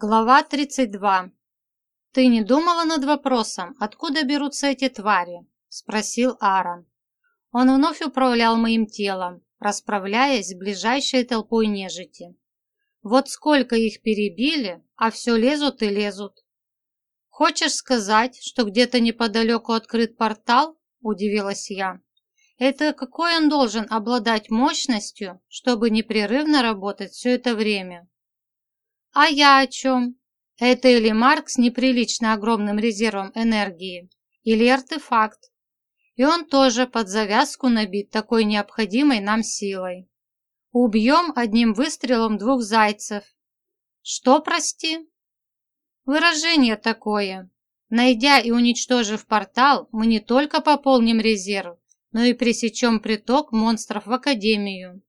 Глава 32. «Ты не думала над вопросом, откуда берутся эти твари?» – спросил Аарон. Он вновь управлял моим телом, расправляясь с ближайшей толпой нежити. Вот сколько их перебили, а все лезут и лезут. «Хочешь сказать, что где-то неподалеку открыт портал?» – удивилась я. «Это какой он должен обладать мощностью, чтобы непрерывно работать все это время?» А я о чем? Это или Марк с неприлично огромным резервом энергии, или артефакт. И он тоже под завязку набит такой необходимой нам силой. Убьем одним выстрелом двух зайцев. Что, прости? Выражение такое. Найдя и уничтожив портал, мы не только пополним резерв, но и пресечем приток монстров в Академию.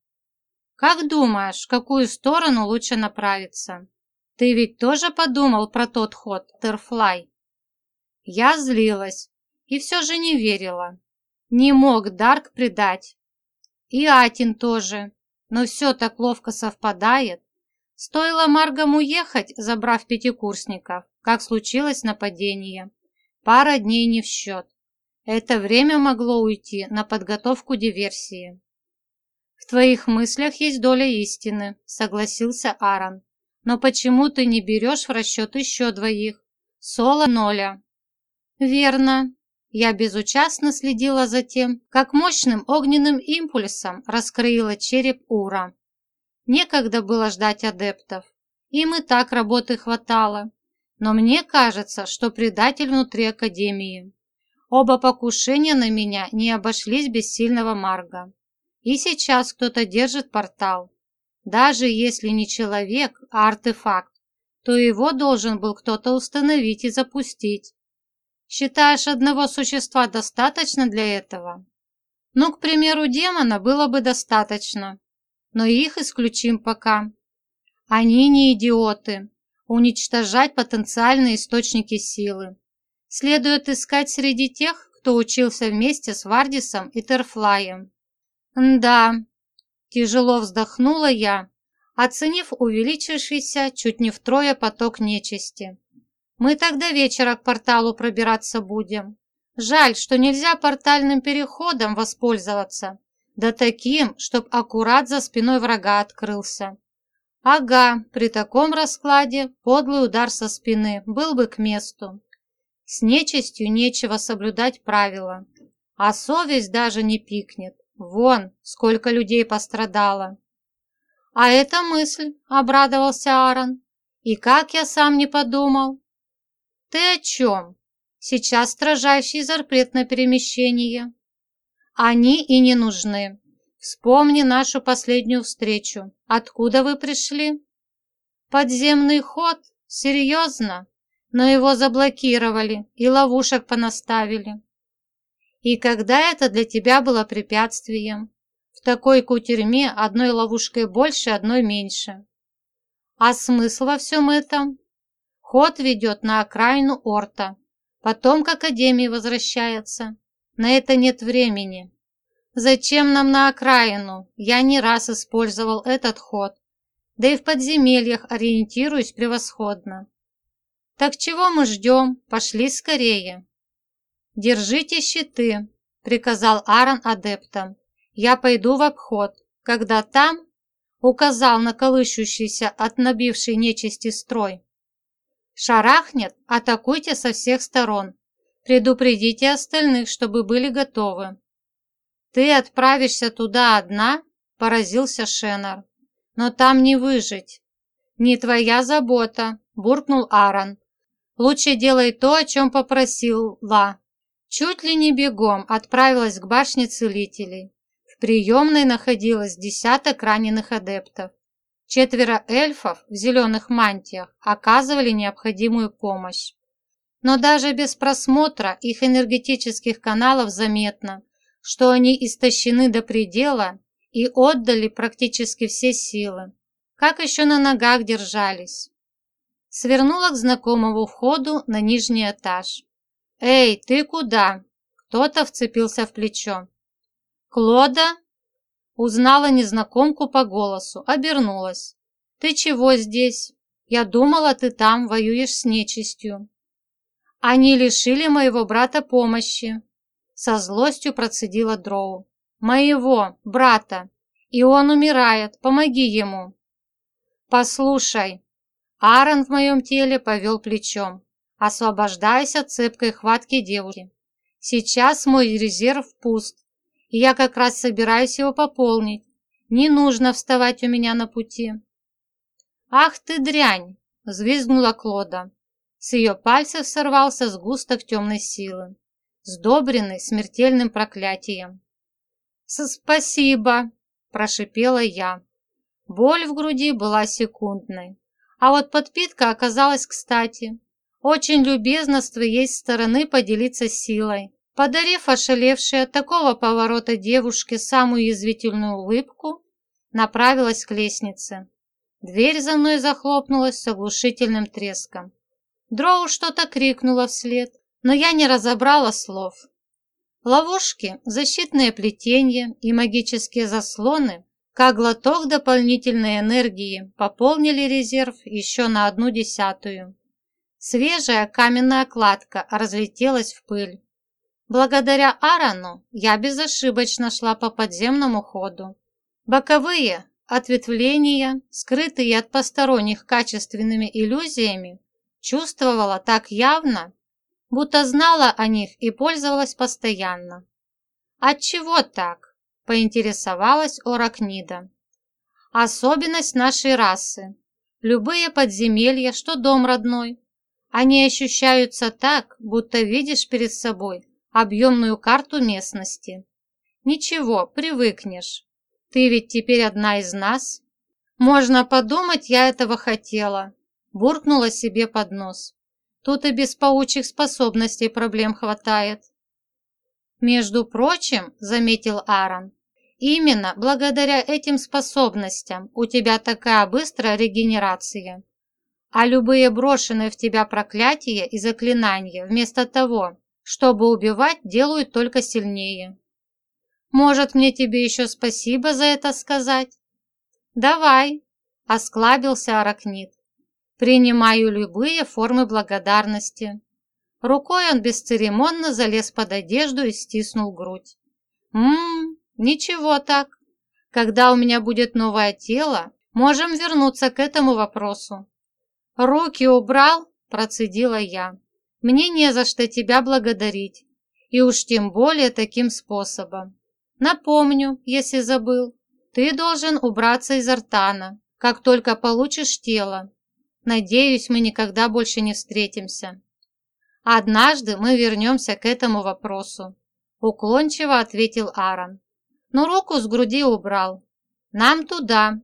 Как думаешь, в какую сторону лучше направиться? Ты ведь тоже подумал про тот ход, Терфлай? Я злилась и все же не верила. Не мог Дарк предать. И Атин тоже. Но все так ловко совпадает. Стоило Маргам уехать, забрав пятикурсников, как случилось нападение. Пара дней не в счет. Это время могло уйти на подготовку диверсии. «В твоих мыслях есть доля истины», — согласился Аарон. «Но почему ты не берешь в расчет еще двоих? Соло Ноля». «Верно». Я безучастно следила за тем, как мощным огненным импульсом раскрыла череп Ура. Некогда было ждать адептов. Им и так работы хватало. Но мне кажется, что предатель внутри Академии. Оба покушения на меня не обошлись без сильного Марга. И сейчас кто-то держит портал. Даже если не человек, а артефакт, то его должен был кто-то установить и запустить. Считаешь, одного существа достаточно для этого? Ну, к примеру, демона было бы достаточно, но их исключим пока. Они не идиоты. Уничтожать потенциальные источники силы. Следует искать среди тех, кто учился вместе с Вардисом и Терфлаем. «Да», – тяжело вздохнула я, оценив увеличившийся чуть не втрое поток нечисти. «Мы тогда вечера к порталу пробираться будем. Жаль, что нельзя портальным переходом воспользоваться, да таким, чтоб аккурат за спиной врага открылся. Ага, при таком раскладе подлый удар со спины был бы к месту. С нечистью нечего соблюдать правила, а совесть даже не пикнет. Вон, сколько людей пострадало. А эта мысль, обрадовался Аарон. И как я сам не подумал. Ты о чем? Сейчас строжайший запрет на перемещение. Они и не нужны. Вспомни нашу последнюю встречу. Откуда вы пришли? Подземный ход? Серьезно? Но его заблокировали и ловушек понаставили. И когда это для тебя было препятствием? В такой кутерьме одной ловушкой больше, одной меньше. А смысл во всем этом? Ход ведет на окраину Орта, потом к Академии возвращается. На это нет времени. Зачем нам на окраину? Я не раз использовал этот ход. Да и в подземельях ориентируюсь превосходно. Так чего мы ждем? Пошли скорее. «Держите щиты», — приказал Аарон адептам. «Я пойду в обход. Когда там...» — указал на колышущийся от набившей нечисти строй. «Шарахнет, атакуйте со всех сторон. Предупредите остальных, чтобы были готовы». «Ты отправишься туда одна?» – поразился Шеннер. «Но там не выжить». «Не твоя забота», – буркнул Аарон. «Лучше делай то, о чем попросила. Чуть ли не бегом отправилась к башне целителей. В приемной находилось десяток раненых адептов. Четверо эльфов в зеленых мантиях оказывали необходимую помощь. Но даже без просмотра их энергетических каналов заметно, что они истощены до предела и отдали практически все силы. Как еще на ногах держались? Свернула к знакомому входу на нижний этаж. «Эй, ты куда?» Кто-то вцепился в плечо. «Клода?» Узнала незнакомку по голосу, обернулась. «Ты чего здесь?» Я думала, ты там воюешь с нечистью. Они лишили моего брата помощи. Со злостью процедила Дроу. Моего брата. И он умирает. Помоги ему. Послушай. Аарон в моем теле повел плечом, освобождаясь от цепкой хватки девушки. Сейчас мой резерв пуст, и я как раз собираюсь его пополнить. Не нужно вставать у меня на пути. «Ах ты дрянь!» – взвизгнула Клода. С ее пальцев сорвался сгусток темной силы, сдобренный смертельным проклятием. «Спасибо!» – прошипела я. Боль в груди была секундной, а вот подпитка оказалась кстати. Очень любезно с твоей стороны поделиться силой. Подарив ошалевшей от такого поворота девушке самую язвительную улыбку, направилась к лестнице. Дверь за мной захлопнулась с оглушительным треском. Дроу что-то крикнула вслед, но я не разобрала слов. Ловушки, защитные плетения и магические заслоны, как глоток дополнительной энергии, пополнили резерв еще на одну десятую. Свежая каменная кладка разлетелась в пыль. Благодаря Арану я безошибочно шла по подземному ходу. Боковые, Ответвления, скрытые от посторонних качественными иллюзиями, чувствовала так явно, будто знала о них и пользовалась постоянно. «Отчего так?» – поинтересовалась Оракнида. «Особенность нашей расы. Любые подземелья, что дом родной, они ощущаются так, будто видишь перед собой объемную карту местности. Ничего, привыкнешь. Ты ведь теперь одна из нас. Можно подумать, я этого хотела. Буркнула себе под нос. Тут и без паучьих способностей проблем хватает. Между прочим, заметил Аарон, именно благодаря этим способностям у тебя такая быстрая регенерация. А любые брошенные в тебя проклятия и заклинания вместо того, чтобы убивать, делают только сильнее. Может, мне тебе еще спасибо за это сказать? Давай, осклабился Аракнит. Принимаю любые формы благодарности. Рукой он бесцеремонно залез под одежду и стиснул грудь. Ммм, ничего так. Когда у меня будет новое тело, можем вернуться к этому вопросу. Руки убрал, процедила я. Мне не за что тебя благодарить, и уж тем более таким способом. Напомню, если забыл, ты должен убраться из Артана, как только получишь тело. Надеюсь, мы никогда больше не встретимся. Однажды мы вернемся к этому вопросу, уклончиво ответил Аарон. Но руку с груди убрал. Нам туда.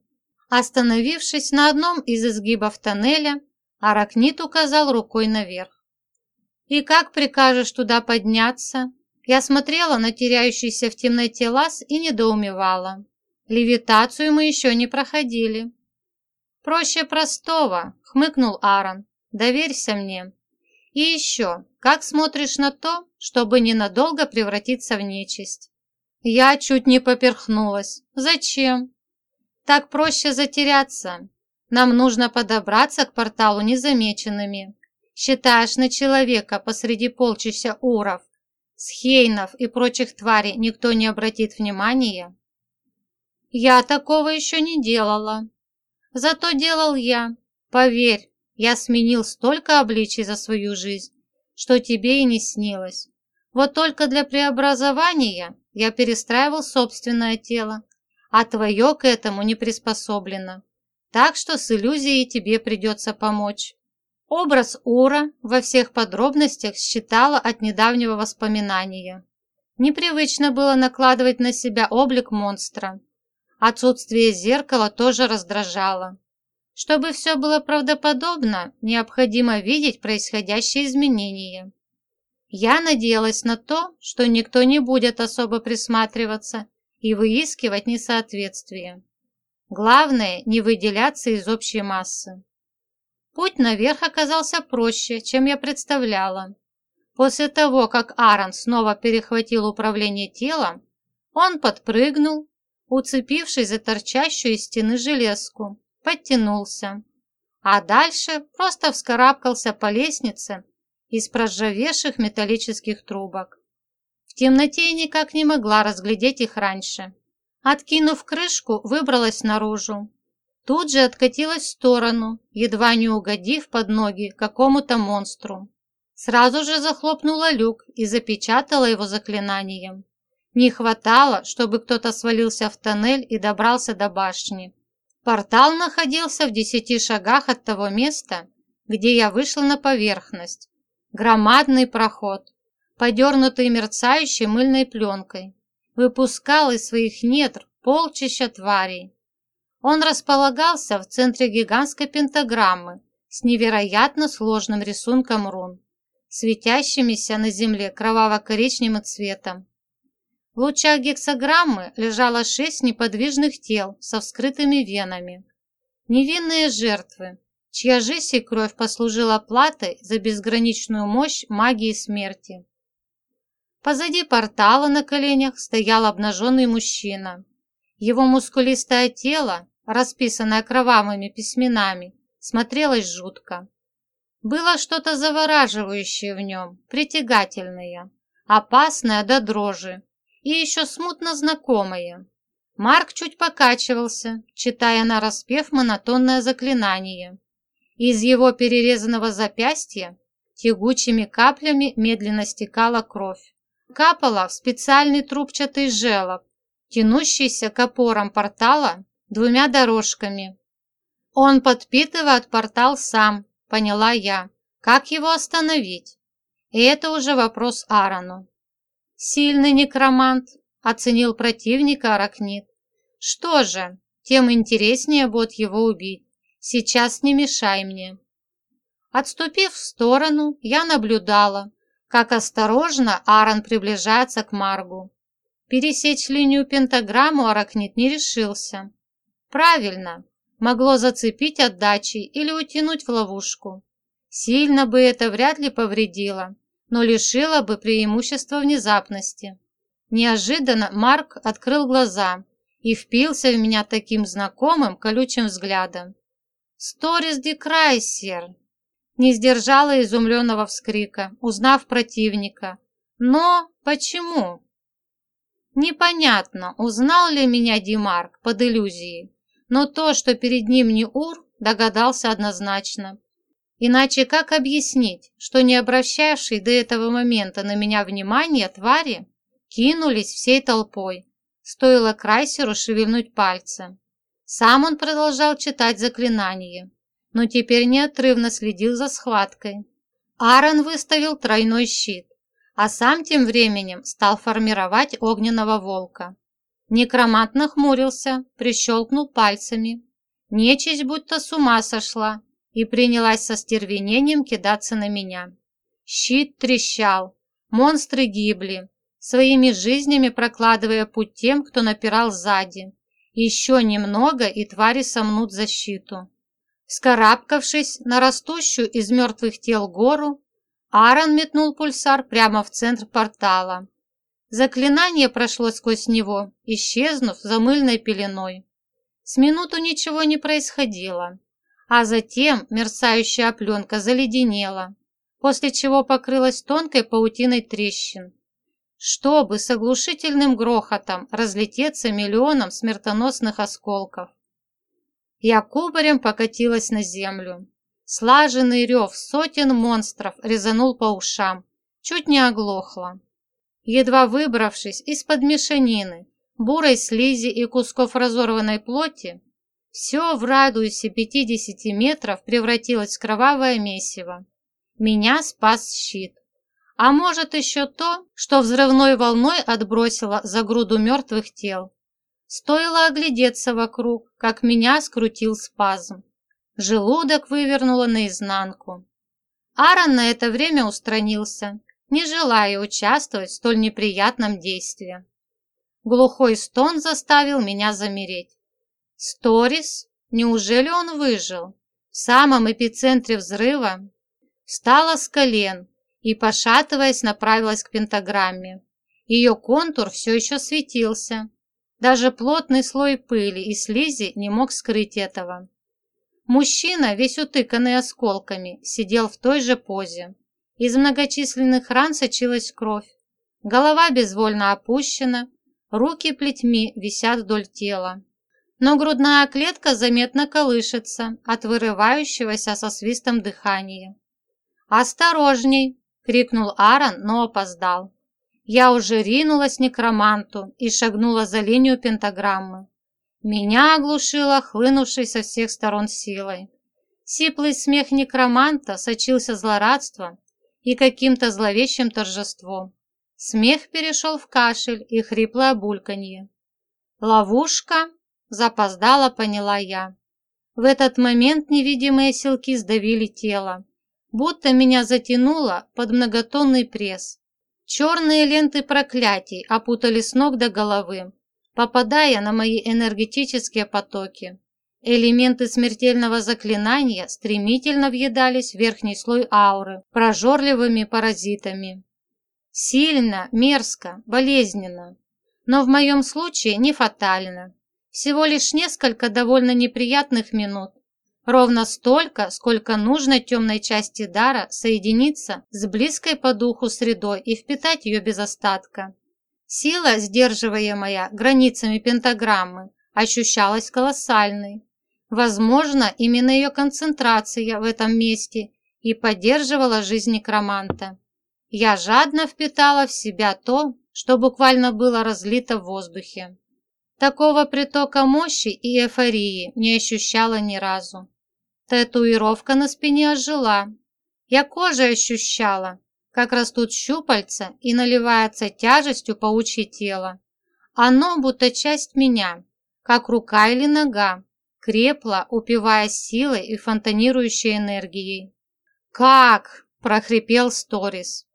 Остановившись на одном из изгибов тоннеля, Аракнит указал рукой наверх. «И как прикажешь туда подняться?» Я смотрела на теряющийся в темноте лаз и недоумевала. Левитацию мы еще не проходили. «Проще простого», — хмыкнул Аарон. «Доверься мне. И еще, как смотришь на то, чтобы ненадолго превратиться в нечисть?» Я чуть не поперхнулась. «Зачем?» «Так проще затеряться. Нам нужно подобраться к порталу незамеченными. Считаешь на человека посреди полчища уров, с Хейнов и прочих тварей никто не обратит внимания? Я такого еще не делала. Зато делал я. Поверь, я сменил столько обличий за свою жизнь, что тебе и не снилось. Вот только для преобразования я перестраивал собственное тело, а твое к этому не приспособлено. Так что с иллюзией тебе придется помочь. Образ Ура во всех подробностях считала от недавнего воспоминания. Непривычно было накладывать на себя облик монстра. Отсутствие зеркала тоже раздражало. Чтобы все было правдоподобно, необходимо видеть происходящие изменения. Я надеялась на то, что никто не будет особо присматриваться и выискивать несоответствие. Главное – не выделяться из общей массы. Путь наверх оказался проще, чем я представляла. После того, как Аарон снова перехватил управление телом, он подпрыгнул, уцепившись за торчащую из стены железку, подтянулся, а дальше просто вскарабкался по лестнице из проржавевших металлических трубок. Темноте я никак не могла разглядеть их раньше. Откинув крышку, выбралась наружу. Тут же откатилась в сторону, едва не угодив под ноги какому-то монстру. Сразу же захлопнула люк и запечатала его заклинанием. Не хватало, чтобы кто-то свалился в тоннель и добрался до башни. Портал находился в десяти шагах от того места, где я вышла на поверхность. Громадный проход, подернутый мерцающей мыльной пленкой, выпускал из своих недр полчища тварей. Он располагался в центре гигантской пентаграммы с невероятно сложным рисунком рун, светящимися на земле кроваво-коричневым цветом. В лучах гексограммы лежало шесть неподвижных тел со вскрытыми венами. Невинные жертвы, чья жизнь и кровь послужила платой за безграничную мощь магии смерти. Позади портала на коленях стоял обнаженный мужчина. Его мускулистое тело, расписанное кровавыми письменами, смотрелось жутко. Было что-то завораживающее в нем, притягательное, опасное до дрожи, и еще смутно знакомые. Марк чуть покачивался, читая на распев монотонное заклинание. Из его перерезанного запястья тягучими каплями медленно стекала кровь. Капала в специальный трубчатый желоб, тянущийся к опорам портала двумя дорожками. Он подпитывает портал сам, поняла я. Как его остановить? И это уже вопрос Аарону. Сильный некромант, оценил противника Аракнит. Что же, тем интереснее будет его убить. Сейчас не мешай мне. Отступив в сторону, я наблюдала, как осторожно Аарон приближается к Маргу. Пересечь линию пентаграмму Аракнит не решился. Правильно, могло зацепить отдачей или утянуть в ловушку. Сильно бы это вряд ли повредило, но лишила бы преимущества внезапности. Неожиданно Марк открыл глаза и впился в меня таким знакомым колючим взглядом. «Сторис де Крайсер!» Не сдержала изумленного вскрика, узнав противника. «Но почему?» Непонятно, узнал ли меня Димарк под иллюзией, но то, что перед ним не Ур, догадался однозначно. Иначе как объяснить, что не обращавшие до этого момента на меня внимания твари кинулись всей толпой? Стоило Крайсеру шевельнуть пальцы. Сам он продолжал читать заклинание, но теперь неотрывно следил за схваткой. Аарон выставил тройной щит, а сам тем временем стал формировать огненного волка. Некромант нахмурился, прищелкнул пальцами. Нечисть будто с ума сошла, и принялась со стервенением кидаться на меня. Щит трещал, монстры гибли, своими жизнями прокладывая путь тем, кто напирал сзади. Еще немного, и твари сомнут защиту. Скарабкавшись на растущую из мертвых тел гору, Аарон метнул пульсар прямо в центр портала. Заклинание прошло сквозь него, исчезнув за мыльной пеленой. С минуту ничего не происходило а затем мерцающая пленка заледенела, после чего покрылась тонкой паутиной трещин, чтобы с оглушительным грохотом разлететься миллионом смертоносных осколков. Я кубарем покатилась на землю. Слаженный рев сотен монстров резанул по ушам, чуть не оглохла. Едва выбравшись из-под мешанины, бурой слизи и кусков разорванной плоти, все в радиусе 50 метров превратилось в кровавое месиво. Меня спас щит. А может еще то, что взрывной волной отбросило за груду мертвых тел. Стоило оглядеться вокруг, как меня скрутил спазм. Желудок вывернуло наизнанку. Аарон на это время устранился, не желая участвовать в столь неприятном действии. Глухой стон заставил меня замереть. Сторис? Неужели он выжил? В самом эпицентре взрыва встала с колен и, пошатываясь, направилась к пентаграмме. Ее контур все еще светился. Даже плотный слой пыли и слизи не мог скрыть этого. Мужчина, весь утыканный осколками, сидел в той же позе. Из многочисленных ран сочилась кровь. Голова безвольно опущена, руки плетьми висят вдоль тела. Но грудная клетка заметно колышется от вырывающегося со свистом дыхания. «Осторожней!» – крикнул Аарон, но опоздал. Я уже ринулась к некроманту и шагнула за линию пентаграммы. Меня оглушило хлынувшей со всех сторон силой. Сиплый смех некроманта сочился злорадством и каким-то зловещим торжеством. Смех перешел в кашель и хриплое бульканье. «Ловушка?» – запоздала, поняла я. В этот момент невидимые силки сдавили тело, будто меня затянуло под многотонный пресс. Черные ленты проклятий опутали с ног до головы, попадая на мои энергетические потоки. Элементы смертельного заклинания стремительно въедались в верхний слой ауры прожорливыми паразитами. Сильно, мерзко, болезненно. Но в моем случае не фатально. Всего лишь несколько довольно неприятных минут. Ровно столько, сколько нужно темной части дара соединиться с близкой по духу средой и впитать ее без остатка. Сила, сдерживаемая границами пентаграммы, ощущалась колоссальной. Возможно, именно ее концентрация в этом месте и поддерживала жизнь некроманта. Я жадно впитала в себя то, что буквально было разлито в воздухе. Такого притока мощи и эйфории не ощущала ни разу. Татуировка на спине ожила. Я кожей ощущала, как растут щупальца и наливается тяжестью паучье тело. Оно будто часть меня, как рука или нога, крепло, упиваясь силой и фонтанирующей энергией. «Как?» – прохрипел Сторис.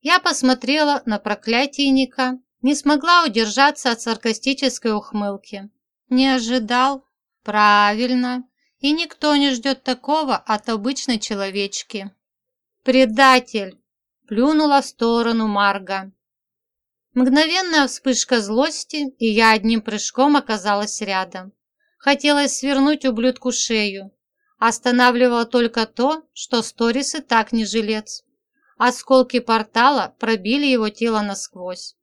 Я посмотрела на проклятийника, не смогла удержаться от саркастической ухмылки. Не ожидал? Правильно. И никто не ждет такого от обычной человечки. «Предатель!» плюнула в сторону Марга. Мгновенная вспышка злости, и я одним прыжком оказалась рядом. Хотелось свернуть ублюдку шею. Останавливало только то, что Сторис и так не жилец. Осколки портала пробили его тело насквозь.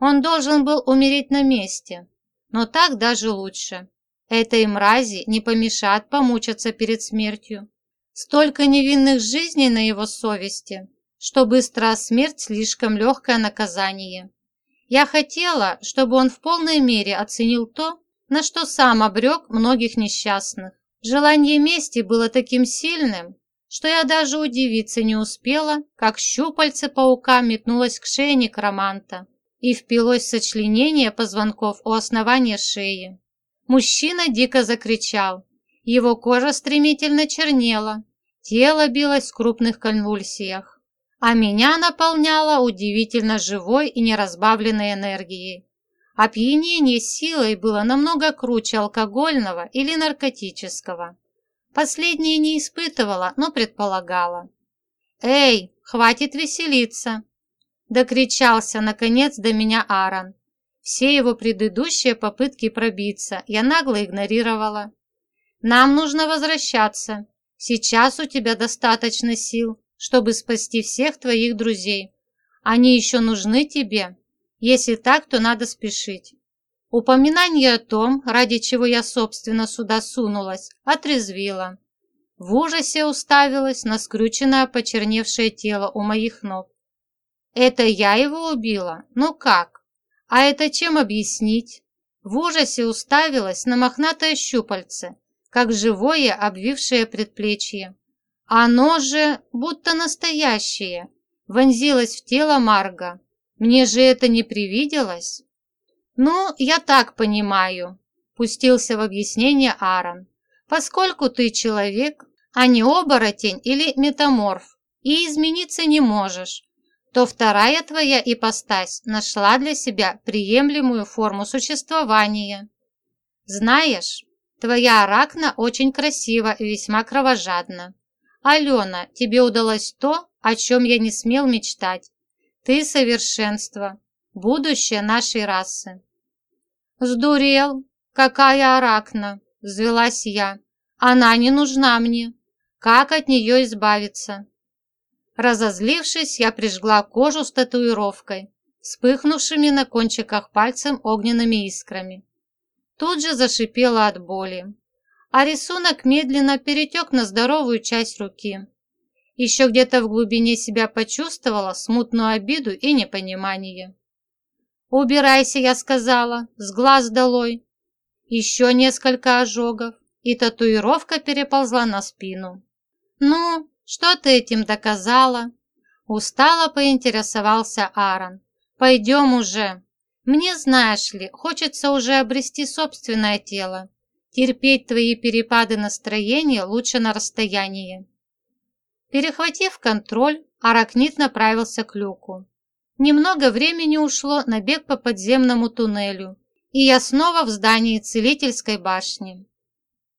Он должен был умереть на месте, но так даже лучше. Этой мрази не помешает помучиться перед смертью. Столько невинных жизней на его совести что быстрая смерть слишком легкое наказание. Я хотела, чтобы он в полной мере оценил то, на что сам обрек многих несчастных. Желание мести было таким сильным, что я даже удивиться не успела, как щупальце паука метнулось к шее некроманта и впилось в сочленение позвонков у основания шеи. Мужчина дико закричал. Его кожа стремительно чернела, тело билось в крупных конвульсиях а меня наполняло удивительно живой и неразбавленной энергией. Опьянение силой было намного круче алкогольного или наркотического. Последнее не испытывала, но предполагала. «Эй, хватит веселиться!» Докричался, наконец, до меня Аарон. Все его предыдущие попытки пробиться я нагло игнорировала. «Нам нужно возвращаться. Сейчас у тебя достаточно сил, чтобы спасти всех твоих друзей. Они еще нужны тебе. Если так, то надо спешить. Упоминание о том, ради чего я, собственно, сюда сунулась, отрезвило. В ужасе уставилась на скрюченное почерневшее тело у моих ног. Это я его убила? Ну как? А это чем объяснить? В ужасе уставилась на мохнатое щупальце, как живое, обвившее предплечье. Оно же будто настоящее, вонзилось в тело Марга. Мне же это не привиделось? Ну, я так понимаю, пустился в объяснение Аарон. Поскольку ты человек, а не оборотень или метаморф, и измениться не можешь, то вторая твоя ипостась нашла для себя приемлемую форму существования. Знаешь, твоя аракна очень красива и весьма кровожадна. «Алена, тебе удалось то, о чем я не смел мечтать. Ты совершенство, будущее нашей расы». «Сдурел? Какая аракна!» – взвелась я. Она не нужна мне. Как от нее избавиться? Разозлившись, я прижгла кожу с татуировкой, вспыхнувшими на кончиках пальцем огненными искрами. Тут же зашипела от боли, а рисунок медленно перетек на здоровую часть руки. Еще где-то в глубине себя почувствовала смутную обиду и непонимание. «Убирайся», я сказала, с глаз долой. Еще несколько ожогов, и татуировка переползла на спину. «Ну, что ты этим доказала?» Устало поинтересовался Аарон. «Пойдем уже. Мне, знаешь ли, хочется уже обрести собственное тело. Терпеть твои перепады настроения лучше на расстоянии». Перехватив контроль, Аракнит направился к люку. Немного времени ушло на бег по подземному туннелю, и я снова в здании целительской башни.